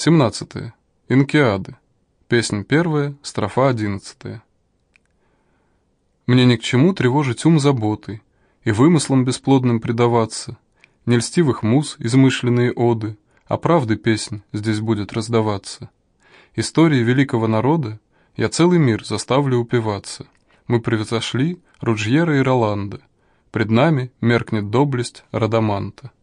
17. Инкиады. Песнь первая, строфа одиннадцатая. Мне ни к чему тревожить ум заботой И вымыслом бесплодным предаваться, Не льстивых муз измышленные оды, А правды песнь здесь будет раздаваться. Истории великого народа Я целый мир заставлю упиваться. Мы превзошли Руджьера и Роланда, Пред нами меркнет доблесть Радаманта.